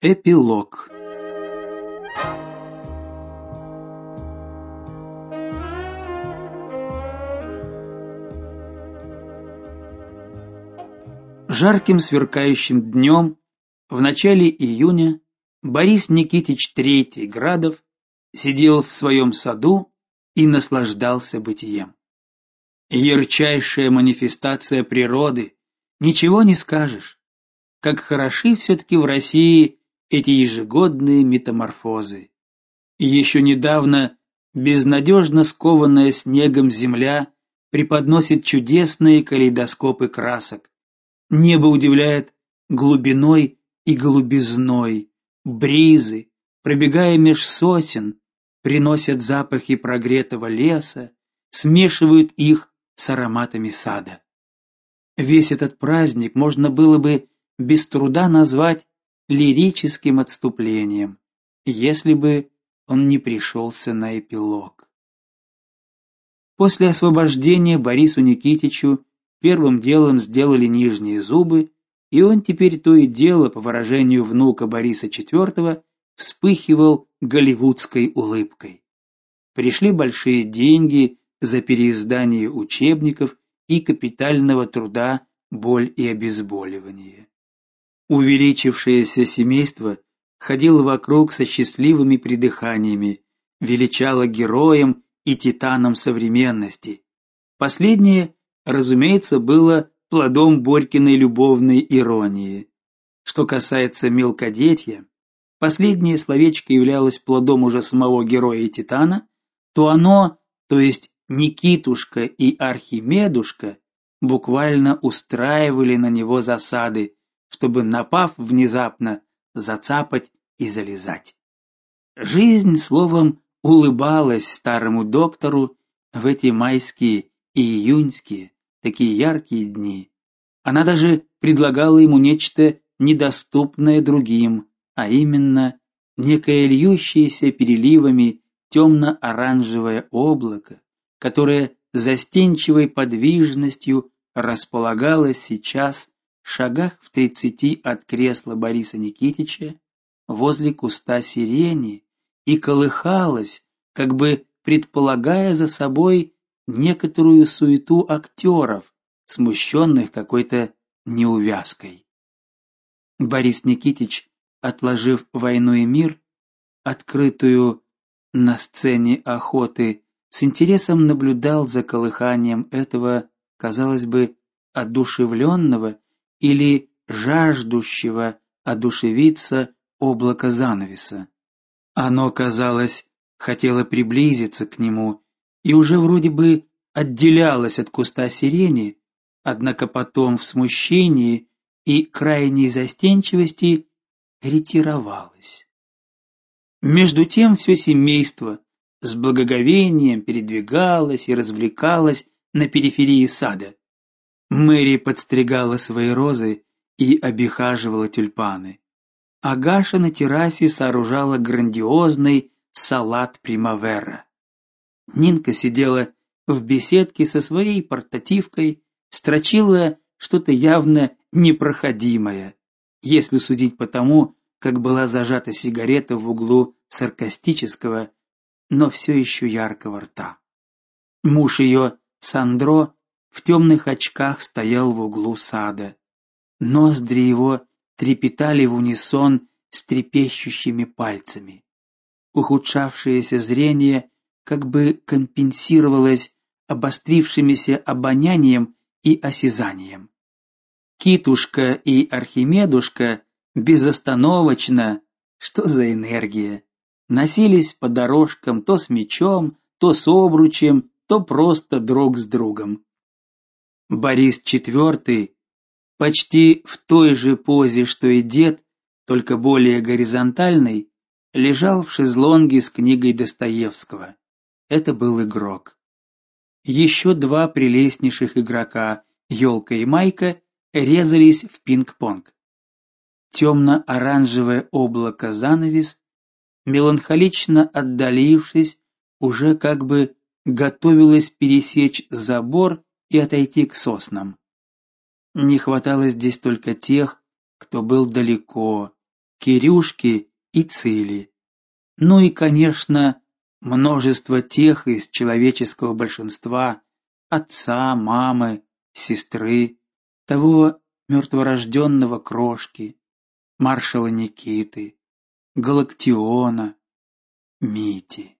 Эпилог Жарким сверкающим днем в начале июня Борис Никитич Третий Градов сидел в своем саду и наслаждался бытием. Ярчайшая манифестация природы, ничего не скажешь. Как хороши все таки в России эти ежегодные метаморфозы. Еще недавно безнадежно скованная снегом земля преподносит чудесные калейдоскопы красок. Небо удивляет глубиной и голубизной, бризы, пробегая меж сосен, приносят запахи прогретого леса, смешивают их с ароматами сада. Весь этот праздник можно было бы без труда назвать лирическим отступлением, если бы он не пришелся на эпилог. После освобождения Борису Никитичу первым делом сделали нижние зубы, и он теперь то и дело, по выражению внука Бориса IV, вспыхивал голливудской улыбкой. Пришли большие деньги за переиздание учебников и капитального труда Боль и обезболивание. Увеличившееся семейство ходило вокруг со счастливыми придыханиями, величало героем и титаном современности. Последнее, разумеется, было плодом Борькиной любовной иронии. Что касается мелкодетья, последнее словечко являлось плодом уже самого героя и титана, то оно, то есть Никитушка и Архимедушка, буквально устраивали на него засады, чтобы напав внезапно зацапать и залезать. Жизнь, словом, улыбалась старому доктору в эти майские и июньские, такие яркие дни. Она даже предлагала ему нечто недоступное другим, а именно некое льющееся переливами темно-оранжевое облако, которое застенчивой подвижностью располагалось сейчас шагах в тридцати от кресла Бориса Никитича возле куста сирени и колыхалось, как бы предполагая за собой некоторую суету актеров, смущенных какой-то неувязкой. Борис Никитич, отложив «Войну и мир», открытую на сцене охоты, с интересом наблюдал за колыханием этого, казалось бы, одушевленного или жаждущего одушевиться облака занавеса. Оно, казалось, хотело приблизиться к нему и уже вроде бы отделялось от куста сирени, однако потом в смущении и крайней застенчивости ретировалось. Между тем все семейство с благоговением передвигалось и развлекалось на периферии сада. Мэри подстригала свои розы и обихаживала тюльпаны. Агаша на террасе сооружала грандиозный салат примавера. Нинка сидела в беседке со своей портативкой, строчила что-то явно непроходимое, если судить по тому, как была зажата сигарета в углу саркастического, но все еще яркого рта. Муж ее, Сандро, в темных очках стоял в углу сада. Ноздри его трепетали в унисон с трепещущими пальцами. Ухудшавшееся зрение как бы компенсировалось обострившимися обонянием и осязанием. Китушка и Архимедушка безостановочно, что за энергия, носились по дорожкам то с мечом, то с обручем, то просто друг с другом. Борис IV почти в той же позе, что и дед, только более горизонтальной, лежал в шезлонге с книгой Достоевского. Это был игрок. Еще два прелестнейших игрока, Ёлка и Майка, резались в пинг-понг темно-оранжевое облако занавес, меланхолично отдалившись, уже как бы готовилось пересечь забор и отойти к соснам. Не хватало здесь только тех, кто был далеко, Кирюшки и Цили. Ну и, конечно, множество тех из человеческого большинства, отца, мамы, сестры, того мертворожденного крошки, маршала Никиты, Галактиона, Мити.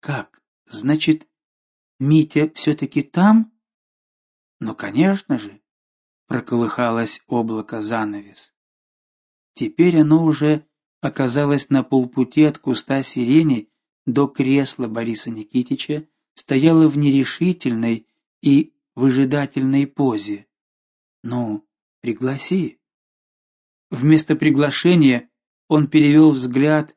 Как? Значит, Митя все таки там? Ну, конечно же, проколыхалось облако занавес. Теперь оно уже оказалось на полпути от куста сирени до кресла Бориса Никитича, стояло в нерешительной и выжидательной позе. Ну, пригласи. Вместо приглашения он перевел взгляд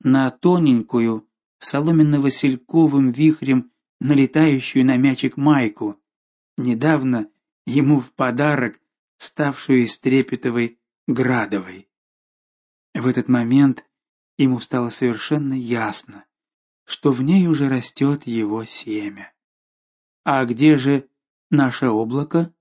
на тоненькую, соломенно-васильковым вихрем налетающую на мячик майку, недавно ему в подарок ставшую из трепетовой градовой. В этот момент ему стало совершенно ясно, что в ней уже растет его семя. А где же наше облако?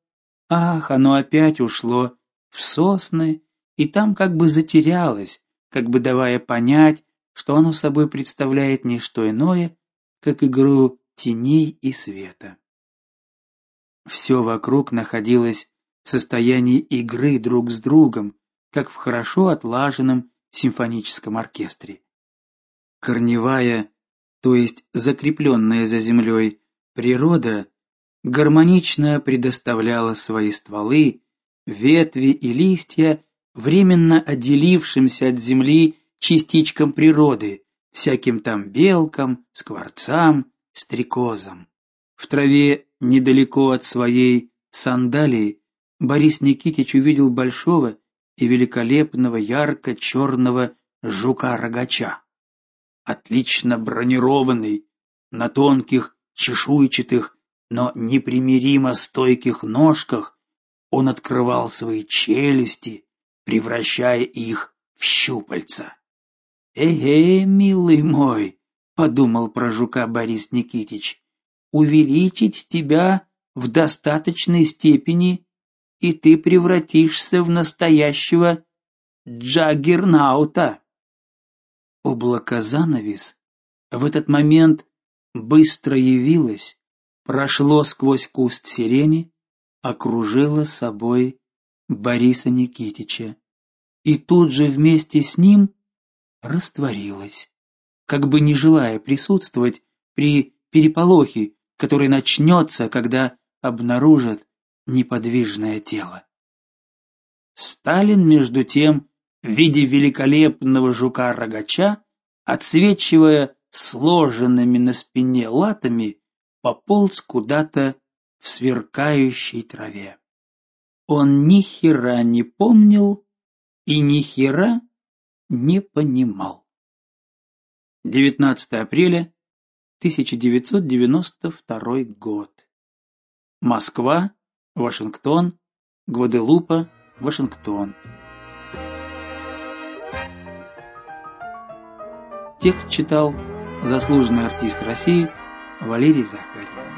Ах, оно опять ушло в сосны и там как бы затерялось, как бы давая понять, что оно собой представляет не что иное, как игру теней и света. Все вокруг находилось в состоянии игры друг с другом, как в хорошо отлаженном симфоническом оркестре. Корневая, то есть закрепленная за землей, природа гармонично предоставляла свои стволы, ветви и листья временно отделившимся от земли частичкам природы, всяким там белкам, скворцам, стрекозам. В траве недалеко от своей сандалии Борис Никитич увидел большого и великолепного ярко черного жука-рогача. Отлично бронированный, на тонких, чешуйчатых, но непримиримо стойких ножках, он открывал свои челюсти, превращая их в щупальца. "Эй, милый мой", подумал про жука Борис Никитич. "Увеличить тебя в достаточной степени и ты превратишься в настоящего джаггернаута. Облако занавес в этот момент быстро явилось, прошло сквозь куст сирени, окружило собой Бориса Никитича и тут же вместе с ним растворилось, как бы не желая присутствовать при переполохе, который начнется, когда обнаружат неподвижное тело. Сталин между тем в виде великолепного жука-рогача, отсвечивая сложенными на спине латами, пополз куда-то в сверкающей траве. Он ни хера не помнил и ни хера не понимал. 19 апреля 1992 год. Москва, Вашингтон, Гваделупа, Вашингтон. Текст читал заслуженный артист России Валерий Захарьев.